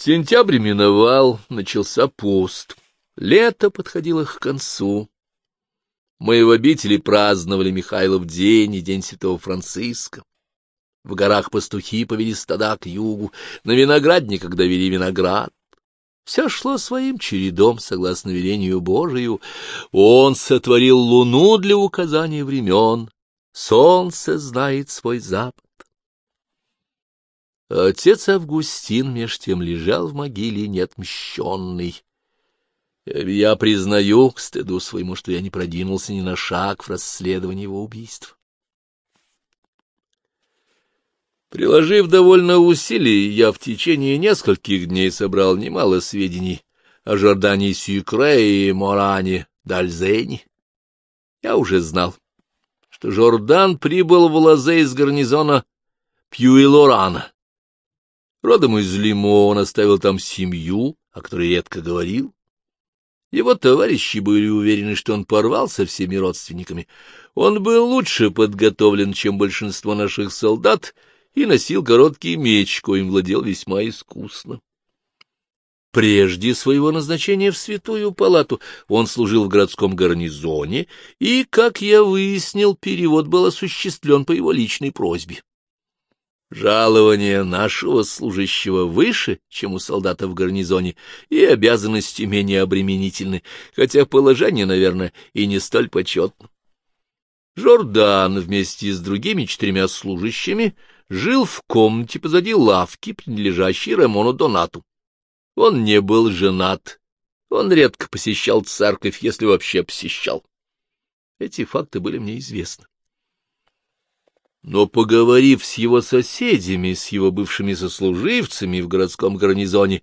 Сентябрь миновал, начался пост. Лето подходило к концу. Мы в обители праздновали Михайлов день и день святого Франциска. В горах пастухи повели стада к югу, на виноградниках довели виноград. Все шло своим чередом, согласно велению Божию. Он сотворил луну для указания времен, солнце знает свой запад. Отец Августин меж тем лежал в могиле неотмщенный. Я признаю, к стыду своему, что я не продвинулся ни на шаг в расследовании его убийства. Приложив довольно усилий, я в течение нескольких дней собрал немало сведений о Жордане Сюкре и Моране Дальзене. Я уже знал, что Жордан прибыл в Лазе из гарнизона Пьюилорана. Родом из Лимо он оставил там семью, о которой редко говорил. Его товарищи были уверены, что он порвал со всеми родственниками. Он был лучше подготовлен, чем большинство наших солдат, и носил короткий меч, коим владел весьма искусно. Прежде своего назначения в Святую Палату он служил в городском гарнизоне, и, как я выяснил, перевод был осуществлен по его личной просьбе. Жалование нашего служащего выше, чем у солдата в гарнизоне, и обязанности менее обременительны, хотя положение, наверное, и не столь почетно. Жордан вместе с другими четырьмя служащими жил в комнате позади лавки, принадлежащей Рамону Донату. Он не был женат, он редко посещал церковь, если вообще посещал. Эти факты были мне известны. Но, поговорив с его соседями, с его бывшими сослуживцами в городском гарнизоне,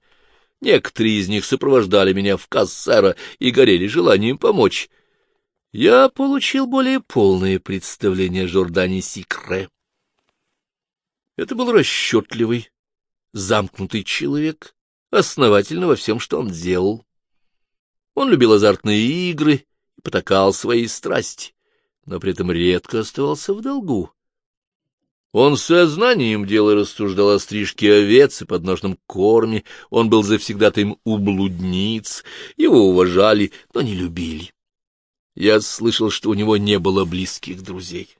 некоторые из них сопровождали меня в Кассера и горели желанием помочь. Я получил более полное представление о Жордане Сикре. Это был расчетливый, замкнутый человек, основательно во всем, что он делал. Он любил азартные игры потакал своей страсти, но при этом редко оставался в долгу. Он сознанием дела рассуждал о стрижке овец и подножном корме, он был завсегдатаем у блудниц, его уважали, но не любили. Я слышал, что у него не было близких друзей.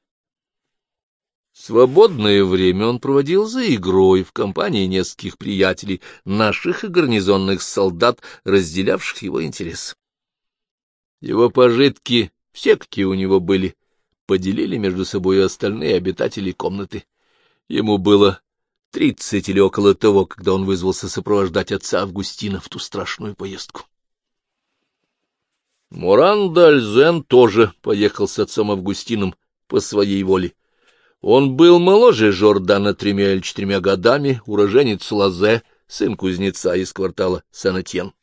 Свободное время он проводил за игрой в компании нескольких приятелей, наших и гарнизонных солдат, разделявших его интерес. Его пожитки, все какие у него были, поделили между собой остальные обитатели комнаты. Ему было тридцать или около того, когда он вызвался сопровождать отца Августина в ту страшную поездку. Муран Дальзен тоже поехал с отцом Августином по своей воле. Он был моложе Жордана тремя или четырьмя годами, уроженец Лазе, сын кузнеца из квартала Сен-Этьен.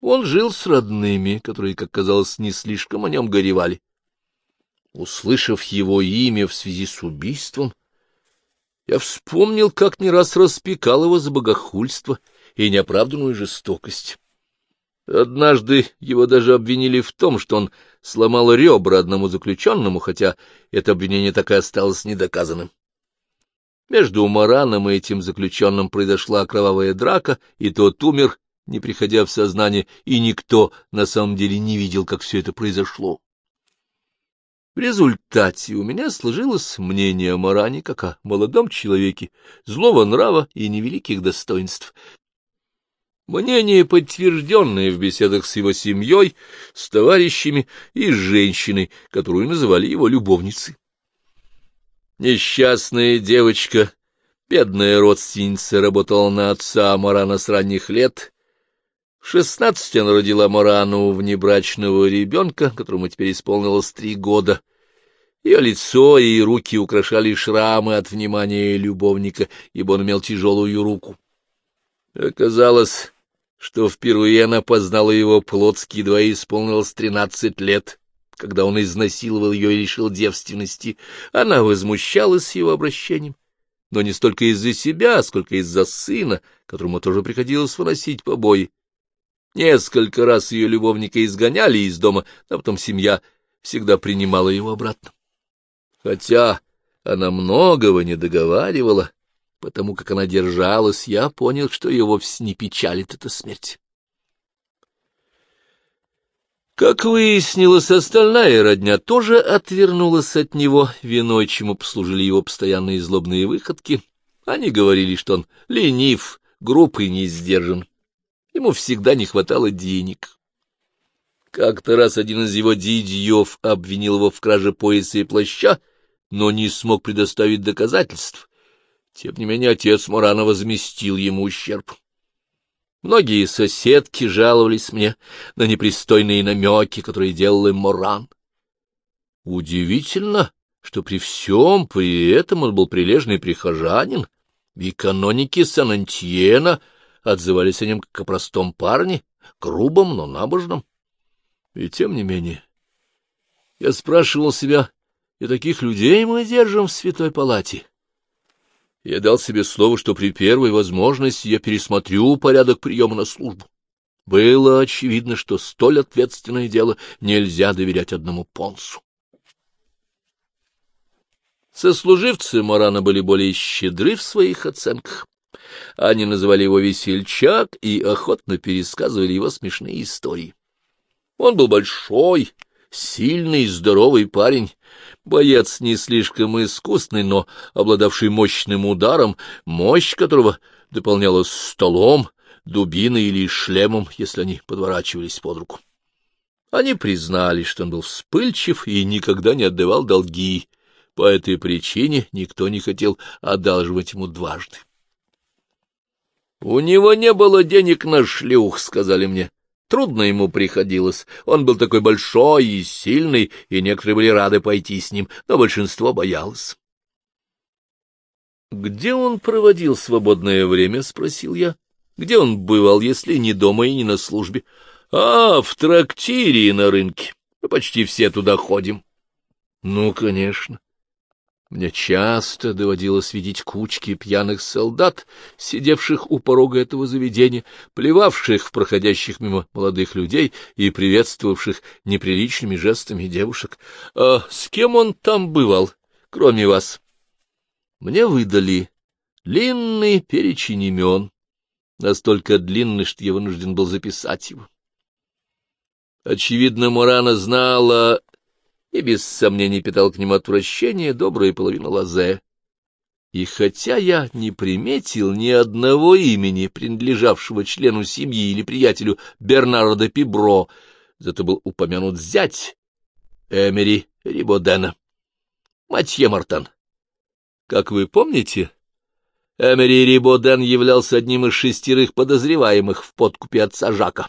Он жил с родными, которые, как казалось, не слишком о нем горевали. Услышав его имя в связи с убийством, я вспомнил, как не раз распекал его за богохульство и неоправданную жестокость. Однажды его даже обвинили в том, что он сломал ребра одному заключенному, хотя это обвинение так и осталось недоказанным. Между Мараном и этим заключенным произошла кровавая драка, и тот умер, не приходя в сознание, и никто на самом деле не видел, как все это произошло. В результате у меня сложилось мнение о Маране как о молодом человеке, злого нрава и невеликих достоинств. Мнение, подтвержденное в беседах с его семьей, с товарищами и с женщиной, которую называли его любовницей. Несчастная девочка, бедная родственница, работала на отца Марана с ранних лет, в шестнадцать она родила Морану внебрачного ребенка, которому теперь исполнилось три года. Ее лицо и руки украшали шрамы от внимания любовника, ибо он имел тяжелую руку. Оказалось, что впервые она познала его плотски, едва исполнилось тринадцать лет. Когда он изнасиловал ее и лишил девственности, она возмущалась его обращением, но не столько из-за себя, сколько из-за сына, которому тоже приходилось выносить побои. Несколько раз ее любовника изгоняли из дома, а потом семья всегда принимала его обратно. Хотя она многого не договаривала, потому как она держалась, я понял, что ее вовсе не печалит эта смерть. Как выяснилось, остальная родня тоже отвернулась от него, виной чему послужили его постоянные злобные выходки. Они говорили, что он ленив, груб и не сдержан. Ему всегда не хватало денег. Как-то раз один из его дидьев обвинил его в краже пояса и плаща, но не смог предоставить доказательств. Тем не менее, отец Мурана возместил ему ущерб. Многие соседки жаловались мне на непристойные намеки, которые делал им Моран. Удивительно, что при всем при этом он был прилежный прихожанин, и каноники Сан-Антьена отзывались о нем как о простом парне, грубом, но набожном. И тем не менее, я спрашивал себя, и таких людей мы держим в святой палате. Я дал себе слово, что при первой возможности я пересмотрю порядок приема на службу. Было очевидно, что столь ответственное дело нельзя доверять одному понсу. Сослуживцы Морана были более щедры в своих оценках. Они называли его весельчак и охотно пересказывали его смешные истории. Он был большой, сильный, здоровый парень, боец не слишком искусный, но обладавший мощным ударом, мощь которого дополнялась столом, дубиной или шлемом, если они подворачивались под руку. Они признали, что он был вспыльчив и никогда не отдавал долги. По этой причине никто не хотел одалживать ему дважды. — У него не было денег на шлюх, — сказали мне. Трудно ему приходилось. Он был такой большой и сильный, и некоторые были рады пойти с ним, но большинство боялось. «Где он проводил свободное время?» — спросил я. «Где он бывал, если не дома и не на службе?» «А, в трактире на рынке. Мы почти все туда ходим». «Ну, конечно. Мне часто доводилось видеть кучки пьяных солдат, сидевших у порога этого заведения, плевавших в проходящих мимо молодых людей и приветствовавших неприличными жестами девушек. А с кем он там бывал, кроме вас? Мне выдали длинный перечень имен, настолько длинный, что я вынужден был записать его. Очевидно, Мурана знала и без сомнений питал к ним отвращение добрая половина лазе. И хотя я не приметил ни одного имени, принадлежавшего члену семьи или приятелю Бернарда Пибро, зато был упомянут зять Эмери Рибодена, Матье Мартан. Как вы помните, Эмери Рибоден являлся одним из шестерых подозреваемых в подкупе отца Жака.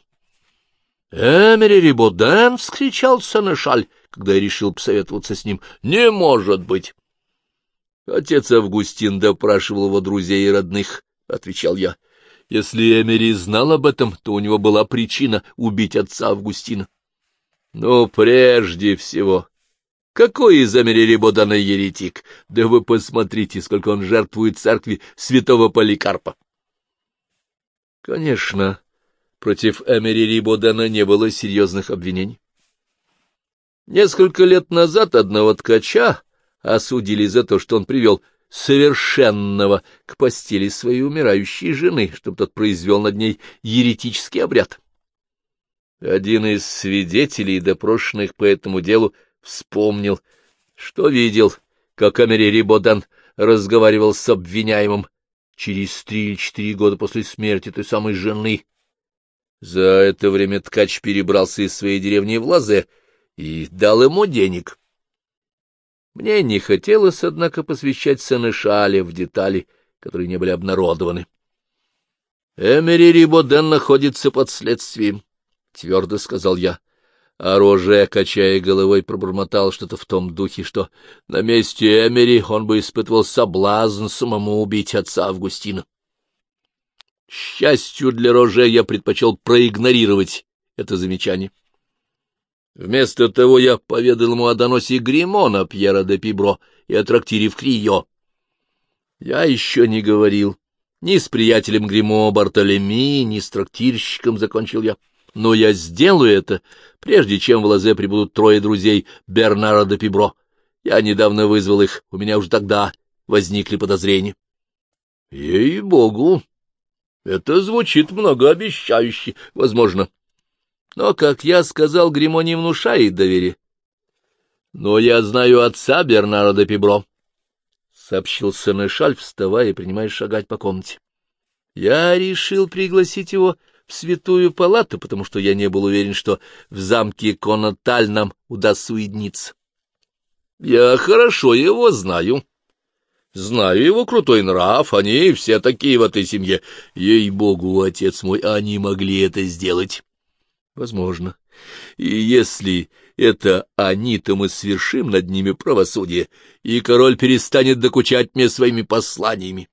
«Эмери Рибоден!» — вскричал Сенешаль, когда я решил посоветоваться с ним. «Не может быть!» Отец Августин допрашивал его друзей и родных, — отвечал я. Если Эмери знал об этом, то у него была причина убить отца Августина. Но прежде всего, какой из Рибодана еретик? Да вы посмотрите, сколько он жертвует церкви святого Поликарпа. Конечно, Против Эмери Рибодена не было серьезных обвинений. Несколько лет назад одного ткача осудили за то, что он привел совершенного к постели своей умирающей жены, чтобы тот произвел над ней еретический обряд. Один из свидетелей, допрошенных по этому делу, вспомнил, что видел, как Эмери Рибоден разговаривал с обвиняемым через три или четыре года после смерти той самой жены, за это время ткач перебрался из своей деревни в Лазе и дал ему денег. Мне не хотелось, однако, посвящать Сенешале в детали, которые не были обнародованы. Эмери Рибоден находится под следствием, — твердо сказал я. А Роже, качая головой, пробормотал что-то в том духе, что на месте Эмери он бы испытывал соблазн самому убить отца Августина счастью для Роже я предпочел проигнорировать это замечание. Вместо того я поведал ему о доносе Гримона Пьера де Пибро и о трактире в Крио. Я еще не говорил ни с приятелем Гримо Бартолеми, ни с трактирщиком, — закончил я. Но я сделаю это, прежде чем в Лазе прибудут трое друзей Бернара де Пибро. Я недавно вызвал их, у меня уже тогда возникли подозрения. Ей-богу! Это звучит многообещающе, возможно. Но, как я сказал, Гримо не внушает доверия. Но я знаю отца Бернара Пибро, — сообщил Сенешаль, вставая и принимая шагать по комнате. Я решил пригласить его в святую палату, потому что я не был уверен, что в замке Конаталь нам удастся уединиться. Я хорошо его знаю. Знаю его крутой нрав, они все такие в этой семье. Ей-богу, отец мой, они могли это сделать. Возможно. И если это они, то мы свершим над ними правосудие, и король перестанет докучать мне своими посланиями.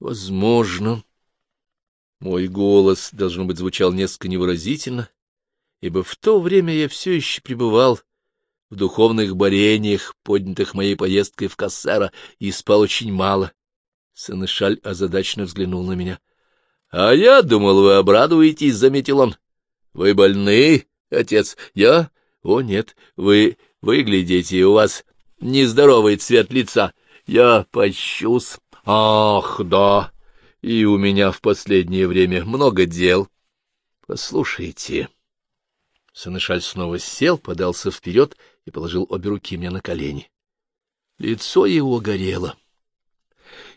Возможно. Мой голос, должно быть, звучал несколько невыразительно, ибо в то время я все еще пребывал в духовных борениях, поднятых моей поездкой в Кассера, и спал очень мало. Сенешаль озадаченно взглянул на меня. — А я думал, вы обрадуетесь, — заметил он. — Вы больны, отец? Я? О, нет, вы выглядите, у вас нездоровый цвет лица. Я пощусь. Ах, да, и у меня в последнее время много дел. Послушайте. Санышаль снова сел, подался вперед и положил обе руки мне на колени. Лицо его горело.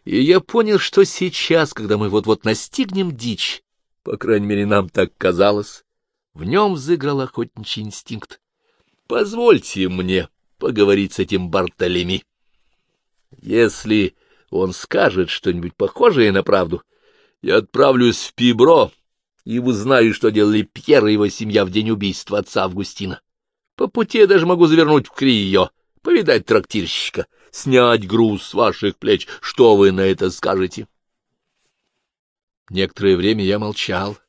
И я понял, что сейчас, когда мы вот-вот настигнем дичь, по крайней мере, нам так казалось, в нем взыграл охотничий инстинкт. Позвольте мне поговорить с этим Бартолеми. Если он скажет что-нибудь похожее на правду, я отправлюсь в Пибро и узнаю, что делали Пьер и его семья в день убийства отца Августина. По пути я даже могу завернуть в Крио, повидать трактирщика, снять груз с ваших плеч. Что вы на это скажете? Некоторое время я молчал.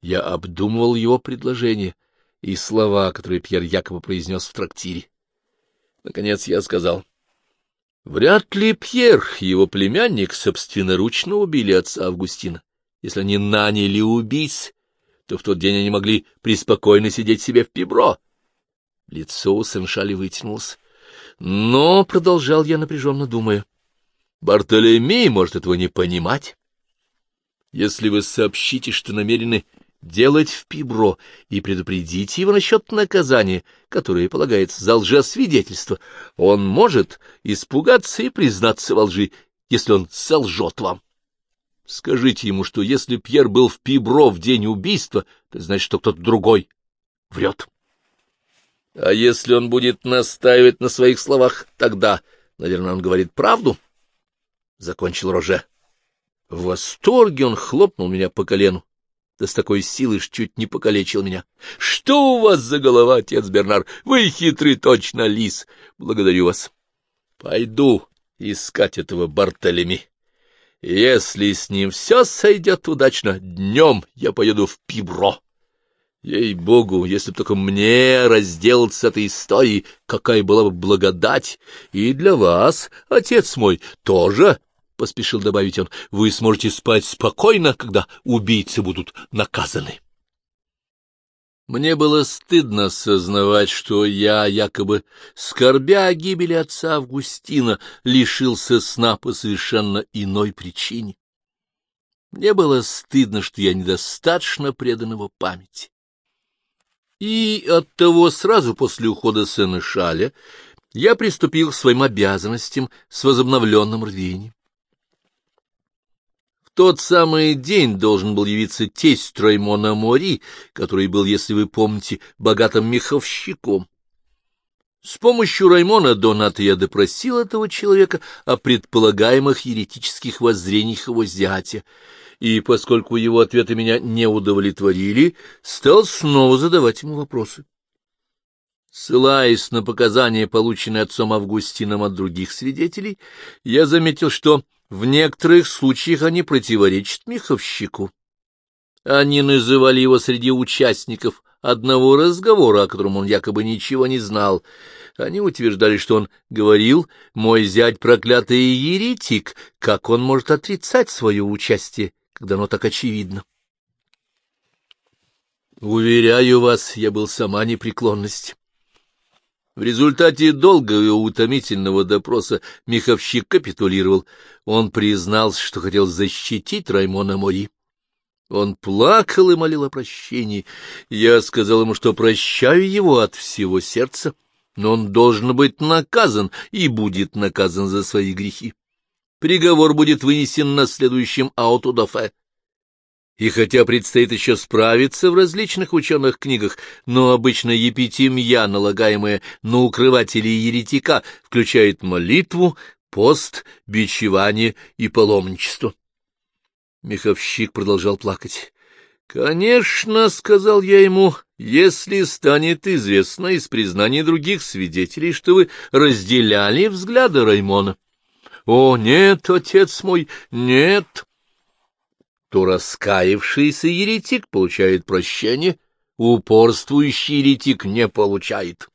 Я обдумывал его предложение и слова, которые Пьер якобы произнес в трактире. Наконец я сказал — Вряд ли Пьер и его племянник собственноручно убили отца Августина. Если они наняли убийц, то в тот день они могли преспокойно сидеть себе в пибро. Лицо у Сеншали вытянулось. Но, — продолжал я напряженно думая, — Бартолемей может этого не понимать. Если вы сообщите, что намерены делать в Пибро и предупредить его насчет наказания, которое полагается за лжесвидетельство. Он может испугаться и признаться во лжи, если он солжет вам. Скажите ему, что если Пьер был в Пибро в день убийства, то значит, что кто-то другой врет. А если он будет настаивать на своих словах, тогда, наверное, он говорит правду. Закончил Роже. В восторге он хлопнул меня по колену да с такой силой, что чуть не покалечил меня. — Что у вас за голова, отец Бернар? Вы хитрый точно лис. Благодарю вас. Пойду искать этого Бартолеми. Если с ним все сойдет удачно, днем я поеду в Пибро. Ей-богу, если бы только мне разделаться с этой историей, какая была бы благодать. И для вас, отец мой, тоже — поспешил добавить он, — вы сможете спать спокойно, когда убийцы будут наказаны. Мне было стыдно сознавать, что я, якобы скорбя о гибели отца Августина, лишился сна по совершенно иной причине. Мне было стыдно, что я недостаточно предан его памяти. И оттого сразу после ухода сына Шаля я приступил к своим обязанностям с возобновленным рвением тот самый день должен был явиться тесть Троймона Мори, который был, если вы помните, богатым меховщиком. С помощью Раймона Доната я допросил этого человека о предполагаемых еретических воззрениях его зятя, и, поскольку его ответы меня не удовлетворили, стал снова задавать ему вопросы. Ссылаясь на показания, полученные отцом Августином от других свидетелей, я заметил, что в некоторых случаях они противоречат Миховщику. Они называли его среди участников одного разговора, о котором он якобы ничего не знал. Они утверждали, что он говорил, «Мой зять проклятый еретик, как он может отрицать свое участие, когда оно так очевидно?» Уверяю вас, я был сама непреклонность. В результате долгого и утомительного допроса Миховщик капитулировал. Он признался, что хотел защитить Раймона Мори. Он плакал и молил о прощении. Я сказал ему, что прощаю его от всего сердца, но он должен быть наказан и будет наказан за свои грехи. Приговор будет вынесен на следующем аутодафе. И хотя предстоит еще справиться в различных ученых книгах, но обычно епитимья, налагаемая на укрывателей еретика, включает молитву, пост, бичевание и паломничество. Миховщик продолжал плакать. — Конечно, — сказал я ему, — если станет известно из признаний других свидетелей, что вы разделяли взгляды Раймона. — О, нет, отец мой, нет! То раскаявшийся еретик получает прощение, упорствующий еретик не получает.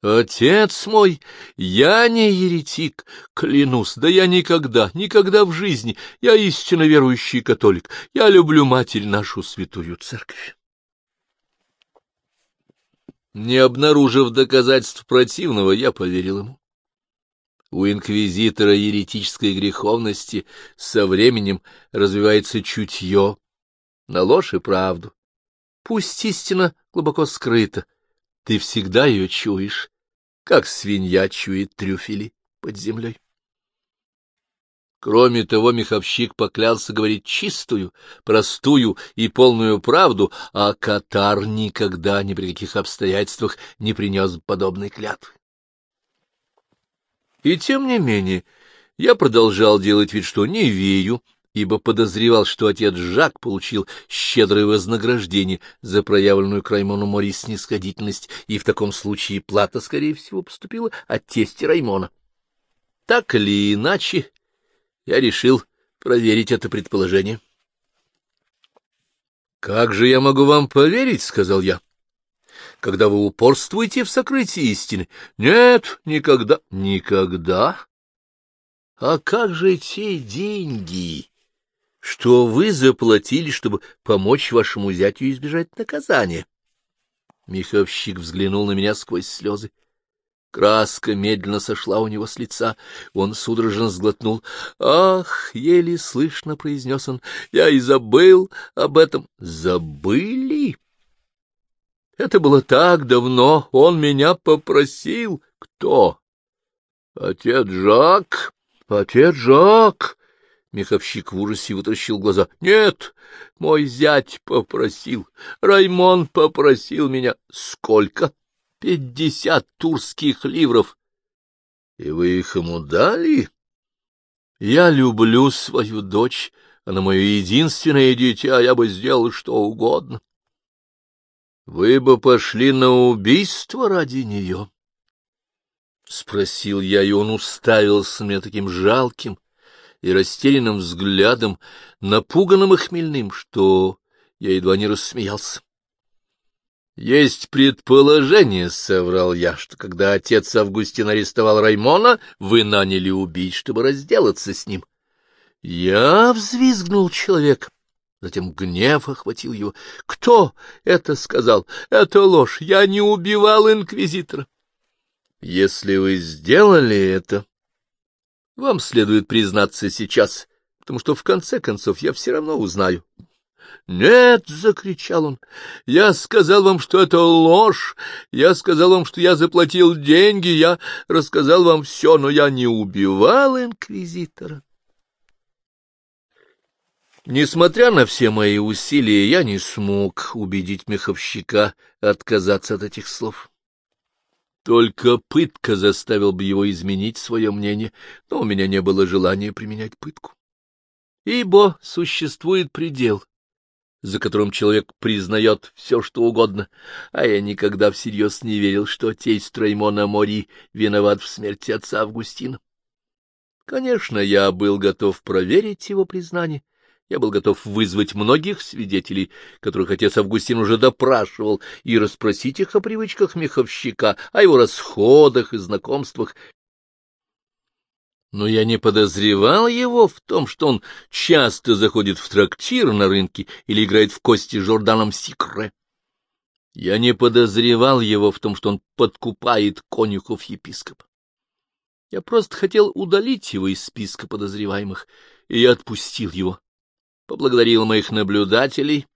Отец мой, я не еретик, клянусь, да я никогда, никогда в жизни, я истинно верующий католик, я люблю Матерь нашу святую церковь. Не обнаружив доказательств противного, я поверил ему. У инквизитора еретической греховности со временем развивается чутье на ложь и правду. Пусть истина глубоко скрыта, ты всегда ее чуешь, как свинья чует трюфели под землей. Кроме того, меховщик поклялся говорить чистую, простую и полную правду, а Катар никогда ни при каких обстоятельствах не принес подобной клятвы. И тем не менее я продолжал делать вид, что не верю, ибо подозревал, что отец Жак получил щедрое вознаграждение за проявленную к Раймону Мори снисходительность, и в таком случае плата, скорее всего, поступила от тести Раймона. Так или иначе, я решил проверить это предположение. — Как же я могу вам поверить? — сказал я когда вы упорствуете в сокрытии истины. Нет, никогда, никогда. А как же те деньги, что вы заплатили, чтобы помочь вашему зятю избежать наказания? Миховщик взглянул на меня сквозь слезы. Краска медленно сошла у него с лица. Он судорожно сглотнул. «Ах!» — еле слышно произнес он. «Я и забыл об этом». «Забыли?» Это было так давно, он меня попросил. Кто? Отец Жак? Отец Жак? Меховщик в ужасе вытащил глаза. Нет, мой зять попросил. Раймон попросил меня. Сколько? Пятьдесят турских ливров. И вы их ему дали? Я люблю свою дочь. Она мое единственное дитя, я бы сделал что угодно. Вы бы пошли на убийство ради нее? — спросил я, и он уставился мне таким жалким и растерянным взглядом, напуганным и хмельным, что я едва не рассмеялся. Есть предположение, — соврал я, — что когда отец Августин арестовал Раймона, вы наняли убить, чтобы разделаться с ним. Я взвизгнул человек. Затем гнев охватил его. Кто это сказал? Это ложь. Я не убивал инквизитора. Если вы сделали это, вам следует признаться сейчас, потому что в конце концов я все равно узнаю. «Нет!» — закричал он. «Я сказал вам, что это ложь. Я сказал вам, что я заплатил деньги. Я рассказал вам все, но я не убивал инквизитора». Несмотря на все мои усилия, я не смог убедить меховщика отказаться от этих слов. Только пытка заставил бы его изменить свое мнение, но у меня не было желания применять пытку. Ибо существует предел, за которым человек признает все, что угодно, а я никогда всерьез не верил, что тесть Раймона Мори виноват в смерти отца Августина. Конечно, я был готов проверить его признание, я был готов вызвать многих свидетелей, которых отец Августин уже допрашивал, и расспросить их о привычках меховщика, о его расходах и знакомствах. Но я не подозревал его в том, что он часто заходит в трактир на рынке или играет в кости с Жорданом Сикре. Я не подозревал его в том, что он подкупает конюхов-епископа. Я просто хотел удалить его из списка подозреваемых, и я отпустил его. Поблагодарил моих наблюдателей,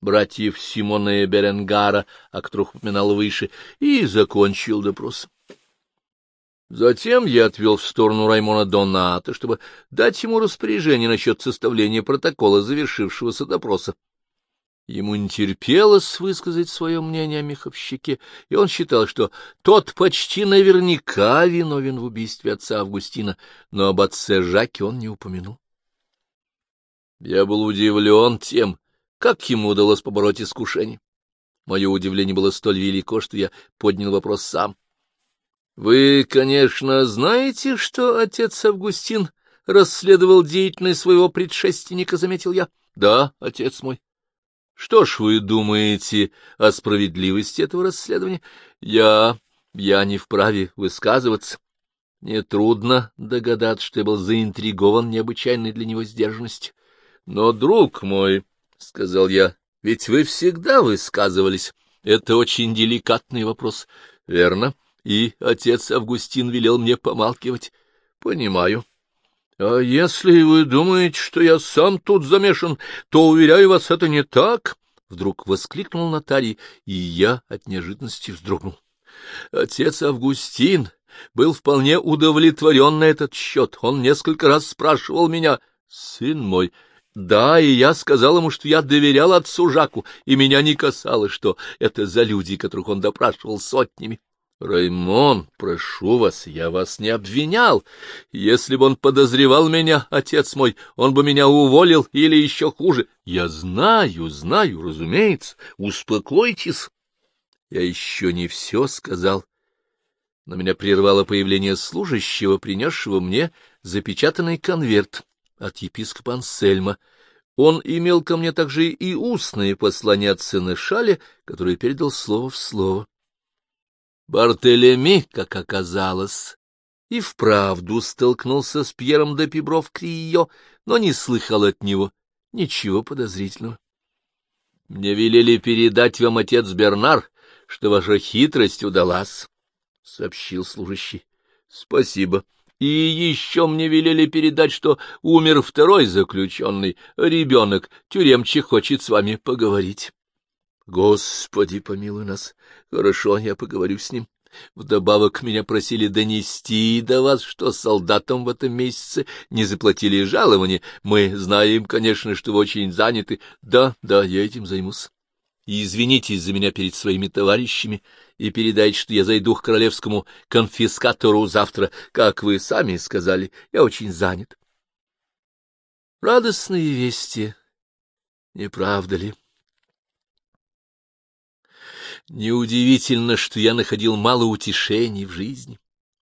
братьев Симона и Беренгара, о которых упоминал выше, и закончил допрос. Затем я отвел в сторону Раймона Доната, чтобы дать ему распоряжение насчет составления протокола завершившегося допроса. Ему не терпелось высказать свое мнение о меховщике, и он считал, что тот почти наверняка виновен в убийстве отца Августина, но об отце Жаке он не упомянул. Я был удивлен тем, как ему удалось побороть искушение. Мое удивление было столь велико, что я поднял вопрос сам. — Вы, конечно, знаете, что отец Августин расследовал деятельность своего предшественника, — заметил я. — Да, отец мой. — Что ж вы думаете о справедливости этого расследования? Я... я не вправе высказываться. Нетрудно догадаться, что я был заинтригован необычайной для него сдержанностью. Но, друг мой, — сказал я, — ведь вы всегда высказывались. Это очень деликатный вопрос. Верно. И отец Августин велел мне помалкивать. Понимаю. А если вы думаете, что я сам тут замешан, то, уверяю вас, это не так. Вдруг воскликнул нотарий, и я от неожиданности вздрогнул. Отец Августин был вполне удовлетворен на этот счет. Он несколько раз спрашивал меня, сын мой, да, и я сказал ему, что я доверял отцу Жаку, и меня не касалось, что это за люди, которых он допрашивал сотнями. Раймон, прошу вас, я вас не обвинял. Если бы он подозревал меня, отец мой, он бы меня уволил или еще хуже. Я знаю, знаю, разумеется. Успокойтесь. Я еще не все сказал. Но меня прервало появление служащего, принесшего мне запечатанный конверт от епископа Ансельма. Он имел ко мне также и устные послания от сына Шаля, который передал слово в слово. Бартелеми, как оказалось, и вправду столкнулся с Пьером де Пибро в Крио, но не слыхал от него ничего подозрительного. — Мне велели передать вам, отец Бернар, что ваша хитрость удалась, — сообщил служащий. — Спасибо. — и еще мне велели передать, что умер второй заключенный, ребенок, тюремчик хочет с вами поговорить. Господи, помилуй нас. Хорошо, я поговорю с ним. Вдобавок меня просили донести до вас, что солдатам в этом месяце не заплатили жалования. Мы знаем, конечно, что вы очень заняты. Да, да, я этим займусь. И извинитесь за меня перед своими товарищами и передайте, что я зайду к королевскому конфискатору завтра, как вы сами сказали, я очень занят. Радостные вести, не правда ли? Неудивительно, что я находил мало утешений в жизни,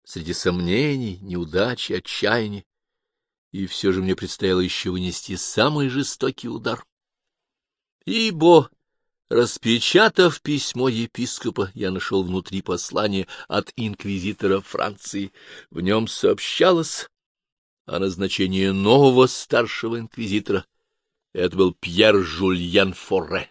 среди сомнений, неудач и отчаяния, и все же мне предстояло еще вынести самый жестокий удар. Ибо Распечатав письмо епископа, я нашел внутри послание от инквизитора Франции. В нем сообщалось о назначении нового старшего инквизитора. Это был Пьер Жульян Форре.